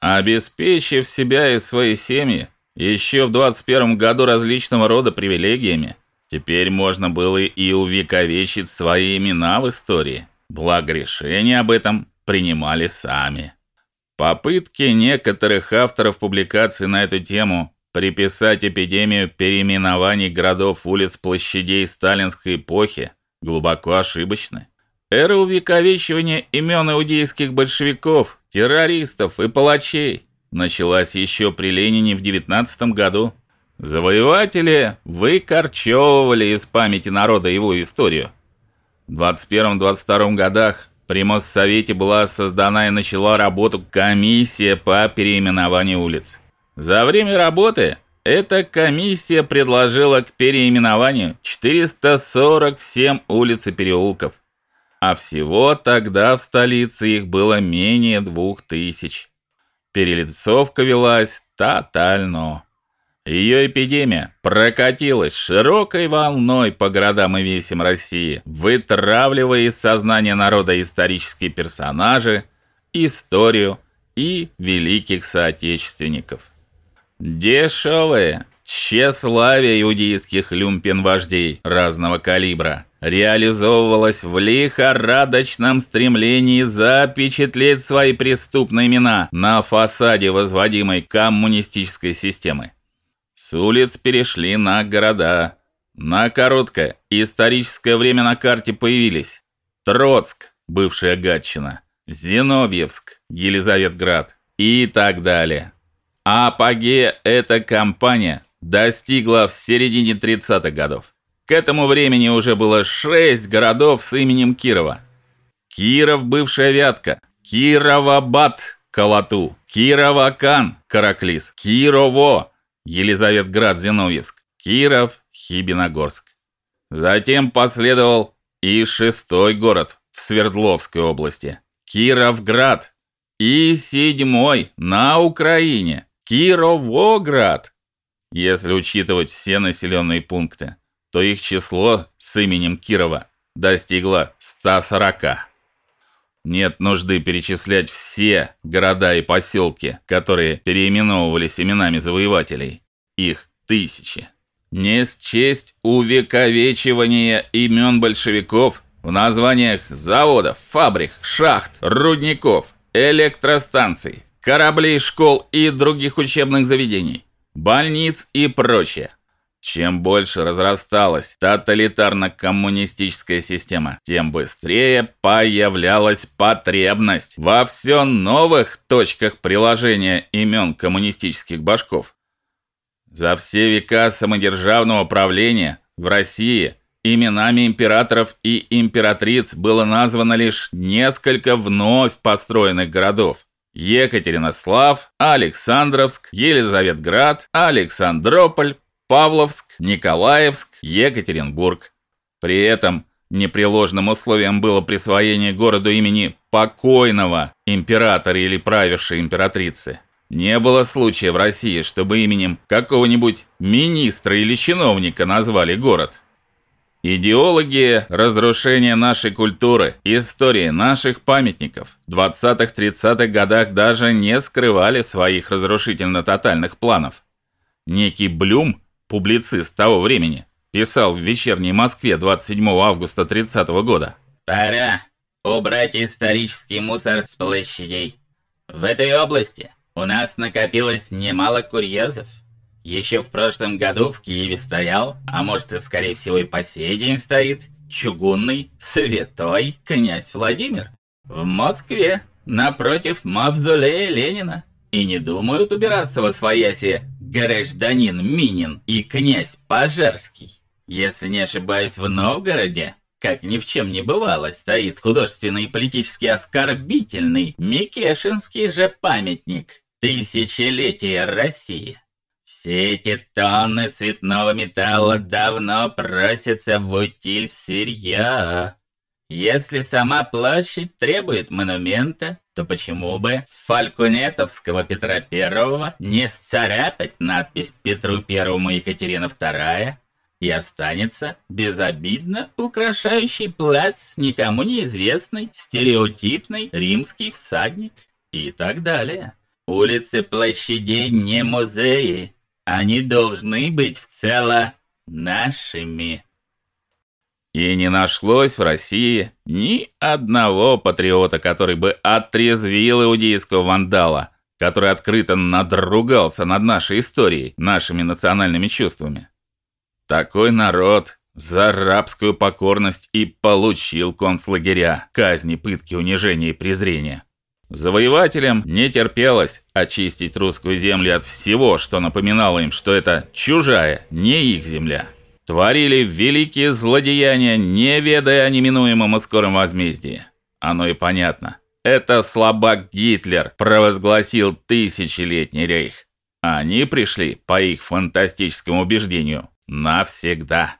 обеспечив себя и свои семьи еще в 21 году различного рода привилегиями, теперь можно было и увековечить свои имена в истории. Благо решение об этом принимали сами. Попытки некоторых авторов публикаций на эту тему приписать эпидемию переименований городов, улиц, площадей сталинской эпохи глубоко ошибочны. Эра увековечивания имен иудейских большевиков, террористов и палачей началась еще при Ленине в 19 году. Завоеватели выкорчевывали из памяти народа его историю. В 21-22 годах при Моссовете была создана и начала работу комиссия по переименованию улиц. За время работы эта комиссия предложила к переименованию 447 улиц и переулков, а всего тогда в столице их было менее двух тысяч. Перелицовка велась тотально. Ее эпидемия прокатилась широкой волной по городам и весям России, вытравливая из сознания народа исторические персонажи, историю и великих соотечественников. Дешевое тщеславие иудейских люмпен-вождей разного калибра реализовывалось в лихорадочном стремлении запечатлеть свои преступные имена на фасаде возводимой коммунистической системы. С улиц перешли на города. На короткое историческое время на карте появились Троцк, бывшая Гатчина, Зиновьевск, Елизаветград и так далее. Апогея эта кампания достигла в середине 30-х годов. К этому времени уже было 6 городов с именем Кирова. Киров бывшая Вятка, Кировабад, Калату, Кировакан, Караклис, Кирово, Елизаветград, Зиновьевск, Киров, Хибиногорск. Затем последовал и шестой город в Свердловской области Кировград, и седьмой на Украине Кировоград. Если учитывать все населенные пункты, то их число с именем Кирова достигло 140. Нет нужды перечислять все города и поселки, которые переименовывались именами завоевателей. Их тысячи. Не счесть увековечивания имен большевиков в названиях заводов, фабрик, шахт, рудников, электростанций, кораблей, школ и других учебных заведений, больниц и прочее. Чем больше разрасталась тоталитарно-коммунистическая система, тем быстрее появлялась потребность во все новых точках приложения имен коммунистических башков. За все века самодержавного правления в России именами императоров и императриц было названо лишь несколько вновь построенных городов. Екатеринослав, Александровск, Елизаветград, Александрополь, Павловск, Николаевск, Екатеринбург. При этом непреложным условием было присвоение городу имени покойного императора или правившей императрицы. Не было случая в России, чтобы именем какого-нибудь министра или чиновника назвали город. Идеологи разрушения нашей культуры, истории наших памятников в 20-30-х годах даже не скрывали своих разрушительно-тотальных планов. Некий Блюм публицист того времени, писал в Вечерней Москве 27 августа 30 -го года. Пора убрать исторический мусор с площадей. В этой области у нас накопилось немало курьезов. Еще в прошлом году в Киеве стоял, а может и скорее всего и по сей день стоит, чугунный святой князь Владимир. В Москве, напротив мавзолея Ленина. И не думают убираться во свояси гражданин Минин и князь Пожарский. Если не ошибаюсь, в Новгороде, как ни в чем не бывало, стоит художественный и политически оскорбительный Микешинский же памятник тысячелетия России. Все эти тонны цветного металла давно просятся в утиль сырья. Если сама площадь требует монумента, то почему бы с фальконетовского Петра Первого не сцарапать надпись Петру Первому Екатерина Вторая и останется безобидно украшающий плац никому неизвестный стереотипный римский всадник и так далее. Улицы площадей не музеи. Они должны быть в цело нашими. И не нашлось в России ни одного патриота, который бы отрезвил иудейского вандала, который открыто надругался над нашей историей, нашими национальными чувствами. Такой народ за рабскую покорность и получил концлагеря, казни, пытки, унижения и презрения. Завоевателям не терпелось очистить русскую землю от всего, что напоминало им, что это чужая, не их земля. Творили великие злодеяния, не ведая о неминуемом и скором возмездии. Оно и понятно. Это слабак Гитлер провозгласил тысячелетний рейх. Они пришли, по их фантастическому убеждению, навсегда.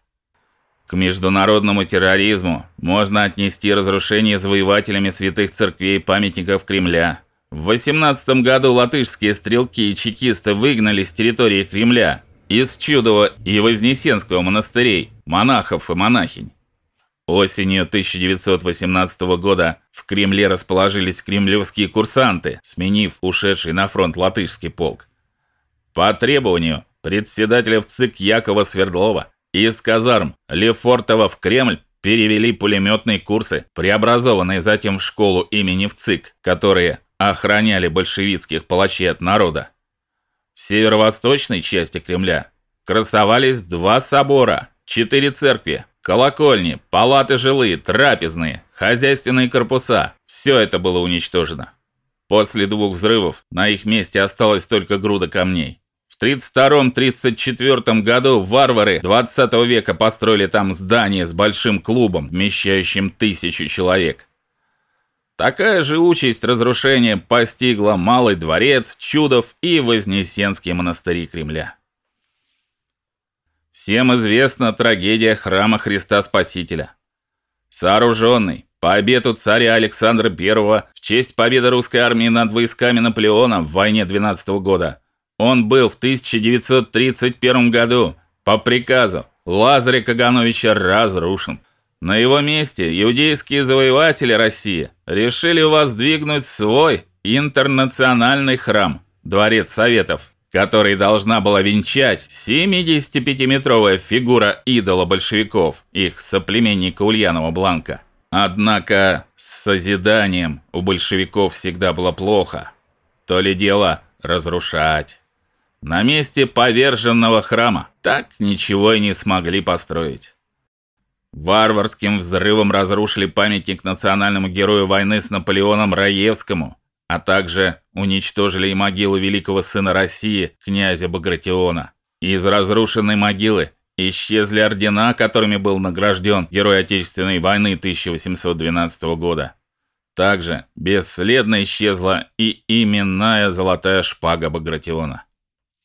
К международному терроризму можно отнести разрушение завоевателями святых церквей и памятников Кремля. В 18 году латышские стрелки и чекисты выгнали с территории Кремля из Чудова и Вознесенского монастырей монахов и монахинь. Осенью 1918 года в Кремле расположились кремлевские курсанты, сменив ушедший на фронт латышский полк. По требованию председателя ВЦИК Якова Свердлова из казарм Лефортово в Кремль перевели пулеметные курсы, преобразованные затем в школу имени ВЦИК, которые охраняли большевистских палачей от народа. В северо-восточной части Кремля красовались два собора, четыре церкви, колокольни, палаты жилые, трапезные, хозяйственные корпуса. Все это было уничтожено. После двух взрывов на их месте осталась только груда камней. 32-34 году варвары 20 века построили там здание с большим клубом, вмещающим тысячу человек. Такая же участь разрушения постигла Малый дворец, Чудов и Вознесенские монастыри Кремля. Всем известна трагедия храма Христа Спасителя. Сооруженный по обету царя Александра I в честь победы русской армии над войсками Наполеона в войне 12 года, он был в 1931 году по приказу Лазаря Кагановича разрушен. На его месте иудейские завоеватели России решили воздвигнуть свой интернациональный храм Дворец Советов, который должна была венчать 75-метровая фигура идола большевиков, их соплеменника Ульянова Бланка. Однако с созиданием у большевиков всегда было плохо. То ли дело разрушать. На месте поверженного храма так ничего и не смогли построить. Варварским взрывом разрушили памятник национальному герою войны с Наполеоном Раевскому, а также уничтожили и могилу великого сына России, князя Багратиона. Из разрушенной могилы исчезли ордена, которыми был награжден герой Отечественной войны 1812 года. Также бесследно исчезла и именная золотая шпага Багратиона.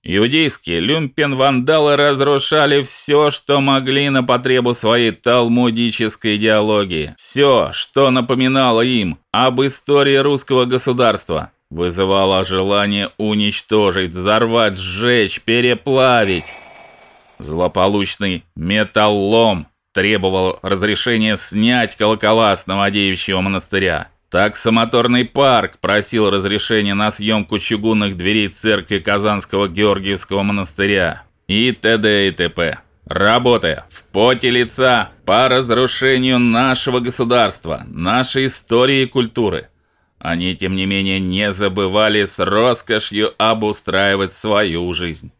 Иудейские люмпен-вандалы разрушали все, что могли на потребу своей талмудической идеологии. Все, что напоминало им об истории русского государства, вызывало желание уничтожить, взорвать, сжечь, переплавить. Злополучный металлом требовал разрешения снять колокола с Новодевичьего монастыря. Таксомоторный парк просил разрешения на съемку чугунных дверей церкви Казанского Георгиевского монастыря и т.д. и т.п. Работая в поте лица по разрушению нашего государства, нашей истории и культуры. Они, тем не менее, не забывали с роскошью обустраивать свою жизнь.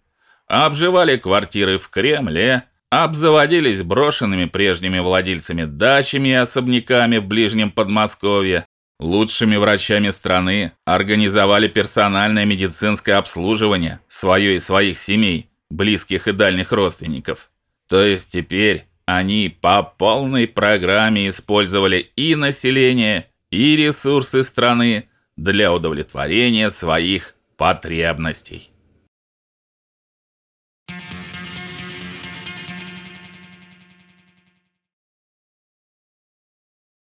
Обживали квартиры в Кремле, обзаводились брошенными прежними владельцами дачами и особняками в ближнем Подмосковье, Лучшими врачами страны организовали персональное медицинское обслуживание свое и своих семей, близких и дальних родственников. То есть теперь они по полной программе использовали и население, и ресурсы страны для удовлетворения своих потребностей.